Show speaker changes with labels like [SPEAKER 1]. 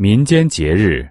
[SPEAKER 1] 民间节日